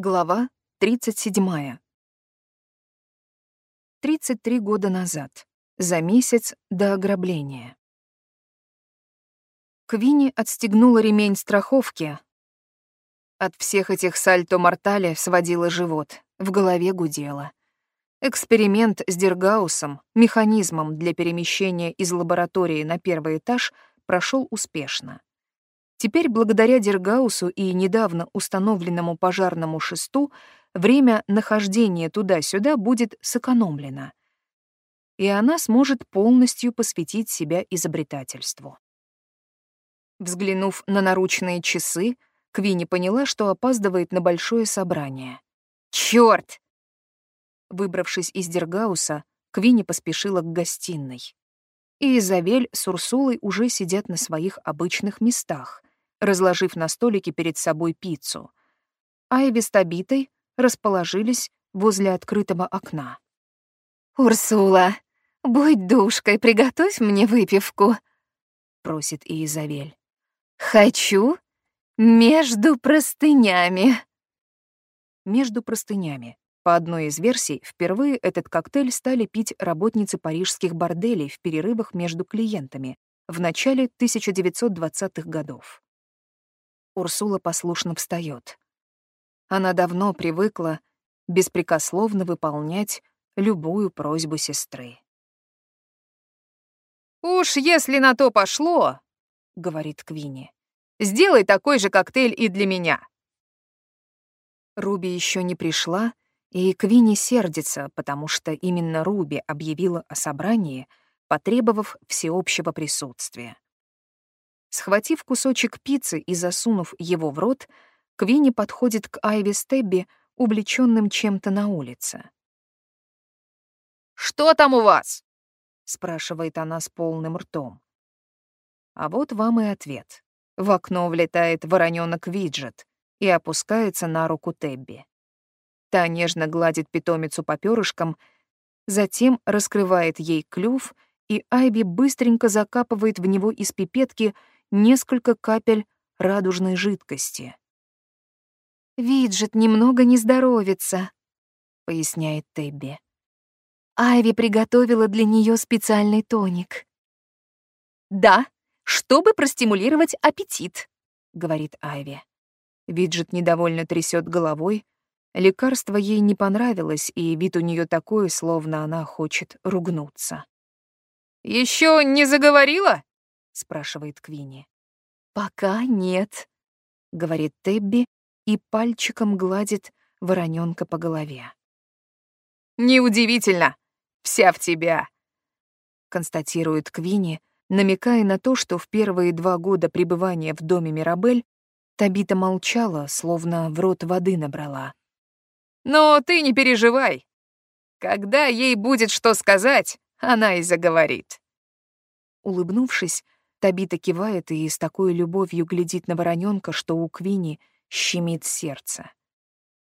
Глава 37. 33 года назад. За месяц до ограбления. Квинни отстегнула ремень страховки. От всех этих сальто-мортале сводила живот, в голове гудело. Эксперимент с Дергаусом, механизмом для перемещения из лаборатории на первый этаж, прошел успешно. Теперь, благодаря Дергаусу и недавно установленному пожарному шесту, время нахождения туда-сюда будет сэкономлено, и она сможет полностью посвятить себя изобретательству. Взглянув на наручные часы, Квинни поняла, что опаздывает на большое собрание. «Чёрт!» Выбравшись из Дергауса, Квинни поспешила к гостиной. И Изавель с Урсулой уже сидят на своих обычных местах, разложив на столике перед собой пиццу. Айви с Табитой расположились возле открытого окна. «Урсула, будь душкой, приготовь мне выпивку», — просит Изавель. «Хочу между простынями». Между простынями. По одной из версий, впервые этот коктейль стали пить работницы парижских борделей в перерывах между клиентами в начале 1920-х годов. Урсула послушно встает. Она давно привыкла беспрекословно выполнять любую просьбу сестры. «Уж если на то пошло», — говорит Квинни, — «сделай такой же коктейль и для меня». Руби еще не пришла, и Квинни сердится, потому что именно Руби объявила о собрании, потребовав всеобщего присутствия. Схватив кусочек пиццы и засунув его в рот, Квинни подходит к Айви Стебби, увлеченным чем-то на улице. «Что там у вас?» — спрашивает она с полным ртом. А вот вам и ответ. В окно влетает воронёнок Виджет и опускается на руку Тебби. Та нежно гладит питомицу по перышкам, затем раскрывает ей клюв, и Айби быстренько закапывает в него из пипетки несколько капель радужной жидкости. «Виджет немного не здоровится», — поясняет Тебби. Айви приготовила для нее специальный тоник. «Да, чтобы простимулировать аппетит», — говорит Айви. Виджет недовольно трясет головой. Лекарство ей не понравилось, и вид у нее такой, словно она хочет ругнуться. Еще не заговорила?» Спрашивает Квинни. Пока нет, говорит Тебби и пальчиком гладит вороненка по голове. Неудивительно, вся в тебя, констатирует Квинни, намекая на то, что в первые два года пребывания в доме Мирабель Табита молчала, словно в рот воды набрала. «Но ты не переживай. Когда ей будет что сказать, она и заговорит». Улыбнувшись, Табита кивает и с такой любовью глядит на вороненка, что у Квини щемит сердце.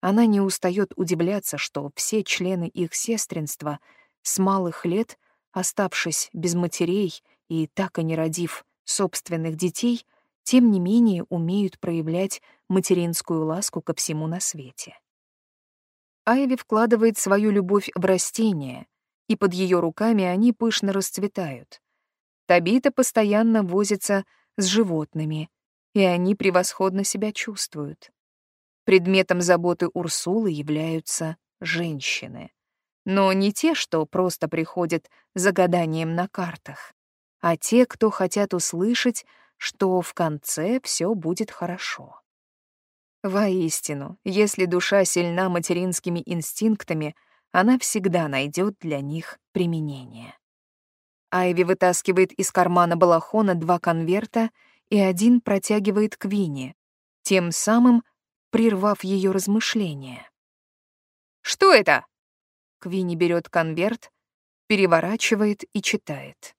Она не устает удивляться, что все члены их сестринства с малых лет, оставшись без матерей и так и не родив собственных детей, тем не менее умеют проявлять материнскую ласку ко всему на свете. Айви вкладывает свою любовь в растения, и под ее руками они пышно расцветают. Табита постоянно возится с животными, и они превосходно себя чувствуют. Предметом заботы Урсулы являются женщины. Но не те, что просто приходят за гаданием на картах, а те, кто хотят услышать, что в конце все будет хорошо. Воистину, если душа сильна материнскими инстинктами, она всегда найдет для них применение. Айви вытаскивает из кармана балахона два конверта и один протягивает Квине, тем самым прервав ее размышления. «Что это?» Квинни берет конверт, переворачивает и читает.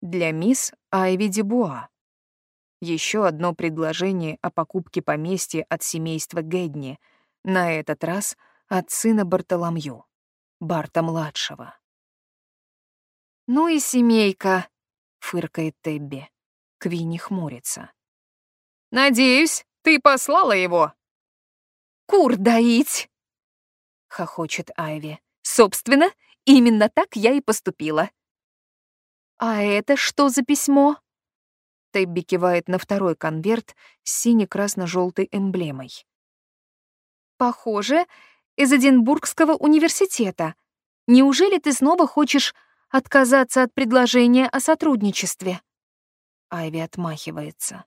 Для мисс Айви Дебуа. Еще одно предложение о покупке поместья от семейства Гэдни, на этот раз от сына Бартоломью, Барта-младшего. «Ну и семейка», — фыркает Тебби. Квинни хмурится. «Надеюсь, ты послала его?» кур доить!» — хохочет Айви. «Собственно, именно так я и поступила». «А это что за письмо?» Тебби кивает на второй конверт с сине-красно-желтой эмблемой. «Похоже, из Эдинбургского университета. Неужели ты снова хочешь отказаться от предложения о сотрудничестве?» Айви отмахивается.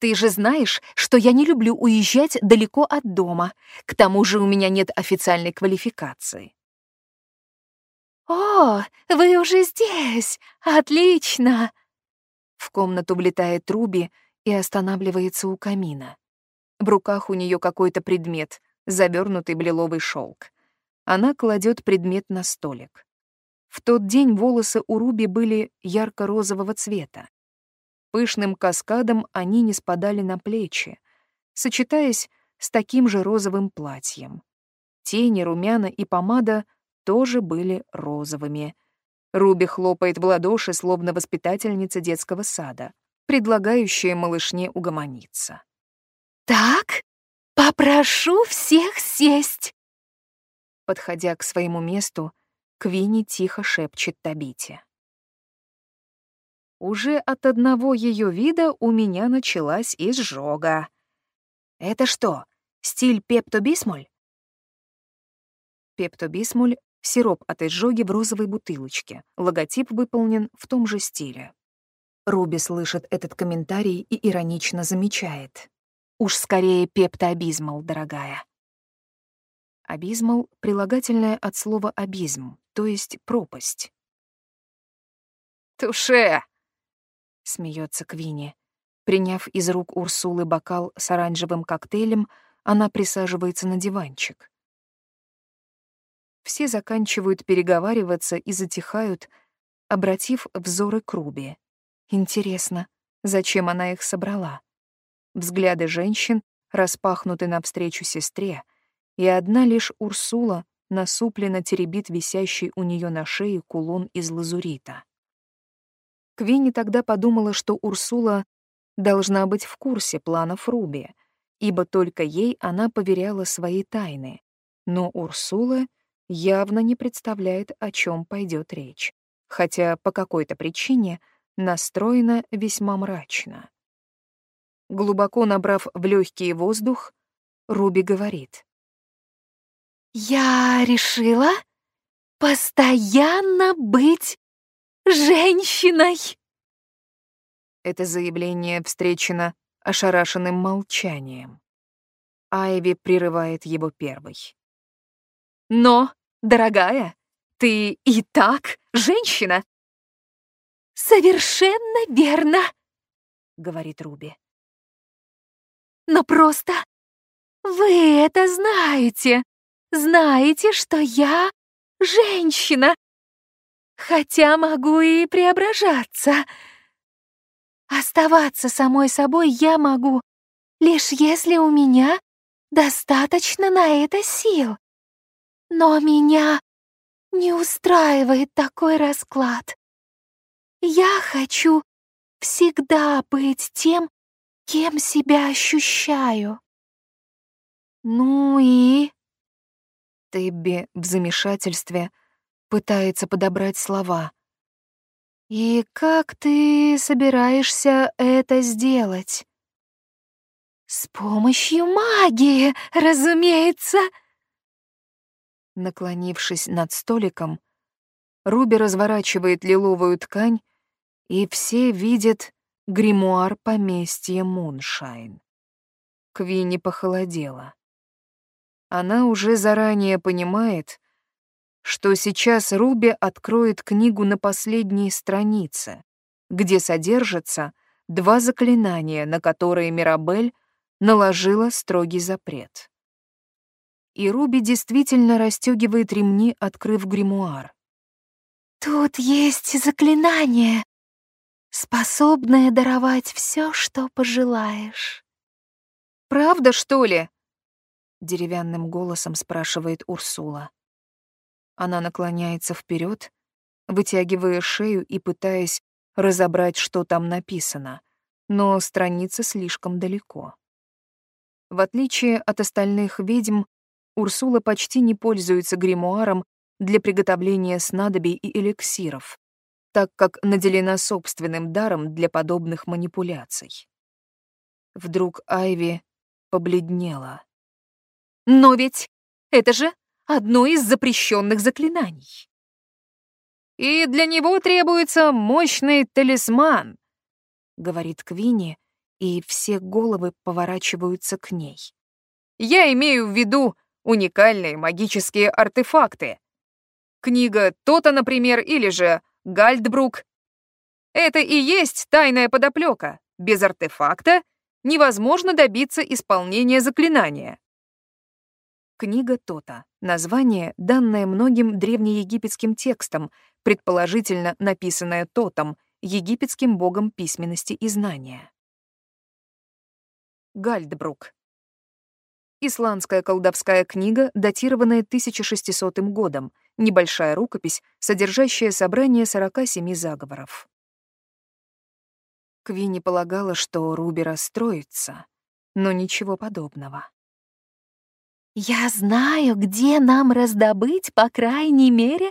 «Ты же знаешь, что я не люблю уезжать далеко от дома. К тому же у меня нет официальной квалификации». «О, вы уже здесь! Отлично!» В комнату влетает Руби и останавливается у камина. В руках у нее какой-то предмет, завернутый в лиловый шелк. Она кладет предмет на столик. В тот день волосы у Руби были ярко-розового цвета. Пышным каскадом они не спадали на плечи, сочетаясь с таким же розовым платьем. Тени, румяна и помада тоже были розовыми. Руби хлопает в ладоши, словно воспитательница детского сада, предлагающая малышне угомониться. «Так, попрошу всех сесть!» Подходя к своему месту, Квинни тихо шепчет Табите. Уже от одного ее вида у меня началась изжога. Это что, стиль пептобисмоль? Пептобисмоль — сироп от изжоги в розовой бутылочке. Логотип выполнен в том же стиле. Руби слышит этот комментарий и иронично замечает. Уж скорее пептоабизмал, дорогая. Абизмал — прилагательное от слова абизм, то есть пропасть. «Туше!» — смеется Квинни. Приняв из рук Урсулы бокал с оранжевым коктейлем, она присаживается на диванчик. Все заканчивают переговариваться и затихают, обратив взоры к Руби. Интересно, зачем она их собрала? Взгляды женщин распахнуты навстречу сестре, и одна лишь Урсула насупленно теребит висящий у нее на шее кулон из лазурита. Квинни тогда подумала, что Урсула должна быть в курсе планов Руби, ибо только ей она поверяла свои тайны. Но Урсула явно не представляет, о чем пойдет речь, хотя по какой-то причине настроена весьма мрачно. Глубоко набрав в легкий воздух, Руби говорит. «Я решила постоянно быть женщиной!» Это заявление встречено ошарашенным молчанием. Айви прерывает его первой. «Но, дорогая, ты и так женщина!» «Совершенно верно!» — говорит Руби. Но просто вы это знаете. Знаете, что я женщина. Хотя могу и преображаться. Оставаться самой собой я могу, лишь если у меня достаточно на это сил. Но меня не устраивает такой расклад. Я хочу всегда быть тем, кем себя ощущаю. Ну и... Тебби в замешательстве пытается подобрать слова. «И как ты собираешься это сделать?» «С помощью магии, разумеется!» Наклонившись над столиком, Руби разворачивает лиловую ткань, и все видят гримуар поместья Муншайн. Квинни похолодела. Она уже заранее понимает, что сейчас Руби откроет книгу на последней странице, где содержатся два заклинания, на которые Мирабель наложила строгий запрет. И Руби действительно расстегивает ремни, открыв гримуар. «Тут есть заклинание, способная даровать все, что пожелаешь. «Правда, что ли?» — деревянным голосом спрашивает Урсула. Она наклоняется вперед, вытягивая шею и пытаясь разобрать, что там написано, но страница слишком далеко. В отличие от остальных ведьм, Урсула почти не пользуется гримуаром для приготовления снадобий и эликсиров, так как наделена собственным даром для подобных манипуляций. Вдруг Айви побледнела. «Но ведь это же одно из запрещенных заклинаний!» «И для него требуется мощный талисман», — говорит Квинни, и все головы поворачиваются к ней. «Я имею в виду уникальные магические артефакты. Книга То-то, например, или же Гальдбрук. Это и есть тайная подоплека. Без артефакта невозможно добиться исполнения заклинания. Книга Тота. Название, данное многим древнеегипетским текстам, предположительно написанное Тотом, египетским богом письменности и знания. Гальдбрук. Исландская колдовская книга, датированная 1600 годом, небольшая рукопись, содержащая собрание 47 заговоров. Квинни полагала, что Руби расстроится, но ничего подобного. «Я знаю, где нам раздобыть, по крайней мере,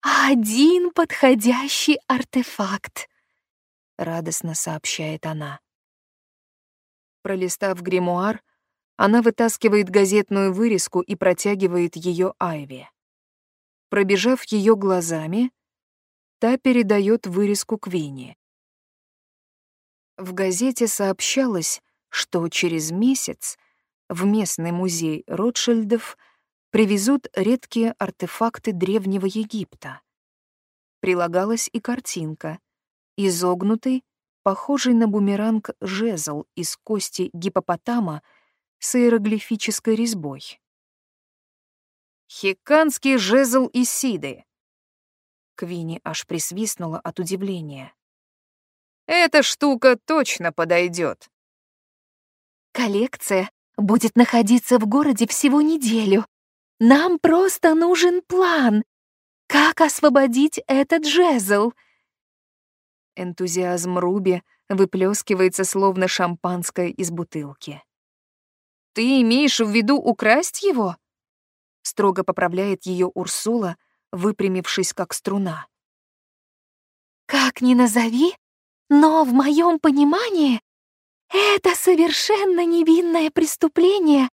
один подходящий артефакт», — радостно сообщает она. Пролистав гримуар, она вытаскивает газетную вырезку и протягивает ее Айве. Пробежав ее глазами, та передает вырезку Квинни. В газете сообщалось, что через месяц в местный музей Ротшильдов привезут редкие артефакты Древнего Египта. Прилагалась и картинка, изогнутый, похожий на бумеранг жезл из кости гипопотама с иероглифической резьбой. «Хиканский жезл Исиды!» Квини аж присвистнула от удивления. Эта штука точно подойдет. Коллекция будет находиться в городе всего неделю. Нам просто нужен план. Как освободить этот жезл? Энтузиазм Руби выплескивается словно шампанское из бутылки. «Ты имеешь в виду украсть его?» Строго поправляет ее Урсула, выпрямившись как струна. «Как ни назови, но в моем понимании это совершенно невинное преступление,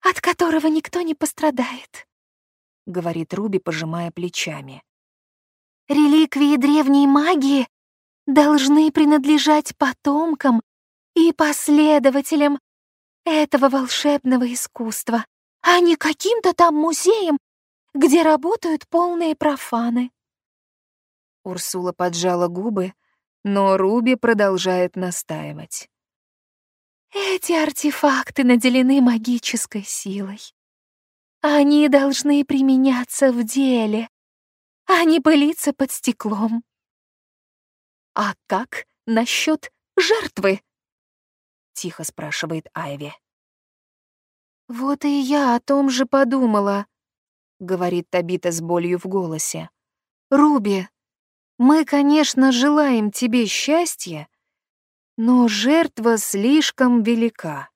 от которого никто не пострадает, — говорит Руби, пожимая плечами. Реликвии древней магии должны принадлежать потомкам и последователям этого волшебного искусства, а не каким-то там музеям, где работают полные профаны. Урсула поджала губы, но Руби продолжает настаивать. Эти артефакты наделены магической силой. Они должны применяться в деле, а не пылиться под стеклом. «А как насчет жертвы?» — тихо спрашивает Айви. «Вот и я о том же подумала», — говорит Табита с болью в голосе. «Руби, мы, конечно, желаем тебе счастья, но жертва слишком велика.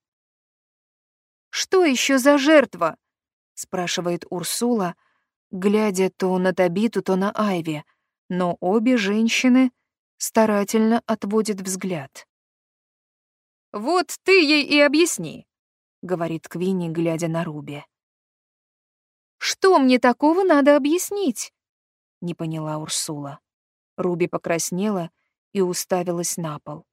«Что еще за жертва?» — спрашивает Урсула, глядя то на Табиту, то на Айви, но обе женщины старательно отводят взгляд. «Вот ты ей и объясни», — говорит Квинни, глядя на Руби. «Что мне такого надо объяснить?» — не поняла Урсула. Руби покраснела и уставилась на пол.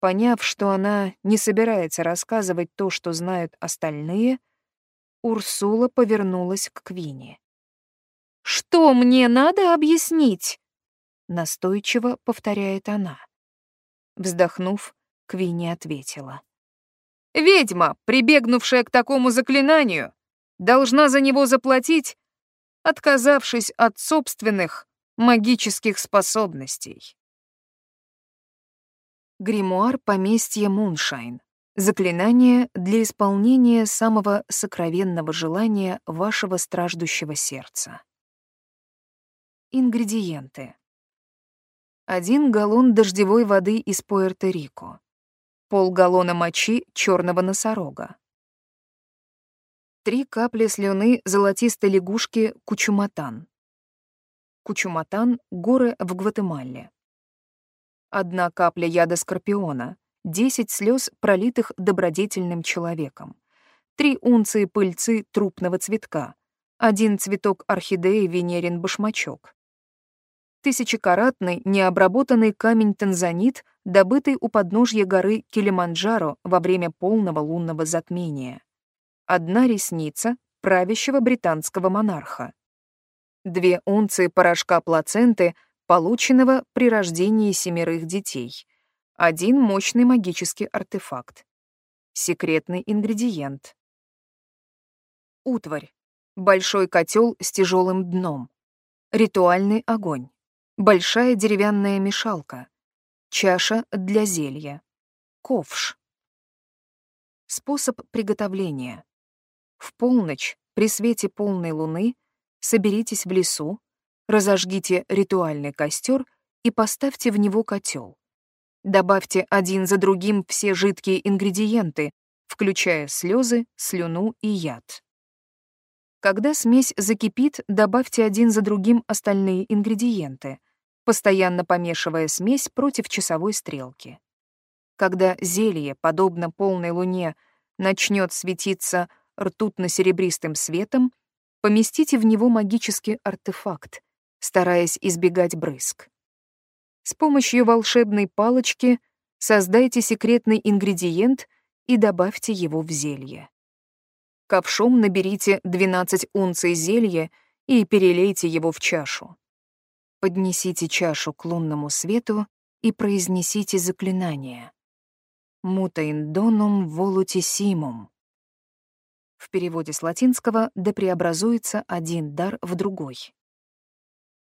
Поняв, что она не собирается рассказывать то, что знают остальные, Урсула повернулась к Квине. «Что мне надо объяснить?» Настойчиво повторяет она. Вздохнув, Квинни ответила. «Ведьма, прибегнувшая к такому заклинанию, должна за него заплатить, отказавшись от собственных магических способностей. Гримуар поместья Муншайн. Заклинание для исполнения самого сокровенного желания вашего страждущего сердца. Ингредиенты. Один галлон дождевой воды из Пуэрто-Рико. Полгаллона мочи черного носорога. Три капли слюны золотистой лягушки кучуматан. Кучуматан — горы в Гватемале. Одна капля яда скорпиона, 10 слез, пролитых добродетельным человеком. Три унции пыльцы трупного цветка, один цветок орхидеи Венерин башмачок. Тысячекаратный необработанный камень танзанит, добытый у подножья горы Килиманджаро во время полного лунного затмения. Одна ресница правящего британского монарха. Две унции порошка плаценты, полученного при рождении семерых детей. Один мощный магический артефакт. Секретный ингредиент. Утварь. Большой котел с тяжелым дном. Ритуальный огонь. Большая деревянная мешалка. Чаша для зелья. Ковш. Способ приготовления. В полночь, при свете полной луны, соберитесь в лесу, разожгите ритуальный костер и поставьте в него котел. Добавьте один за другим все жидкие ингредиенты, включая слезы, слюну и яд. Когда смесь закипит, добавьте один за другим остальные ингредиенты, постоянно помешивая смесь против часовой стрелки. Когда зелье, подобно полной луне, начнет светиться ртутно-серебристым светом, поместите в него магический артефакт, стараясь избегать брызг. С помощью волшебной палочки создайте секретный ингредиент и добавьте его в зелье. Ковшом наберите 12 унций зелья и перелейте его в чашу. Поднесите чашу к лунному свету и произнесите заклинание. «Мутаиндонум волутисимум», в переводе с латинского «да преобразуется один дар в другой».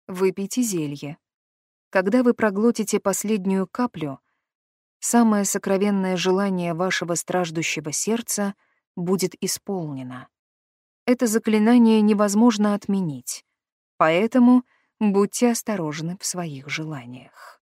Выпейте зелье. Когда вы проглотите последнюю каплю, самое сокровенное желание вашего страждущего сердца будет исполнено. Это заклинание невозможно отменить, поэтому будьте осторожны в своих желаниях.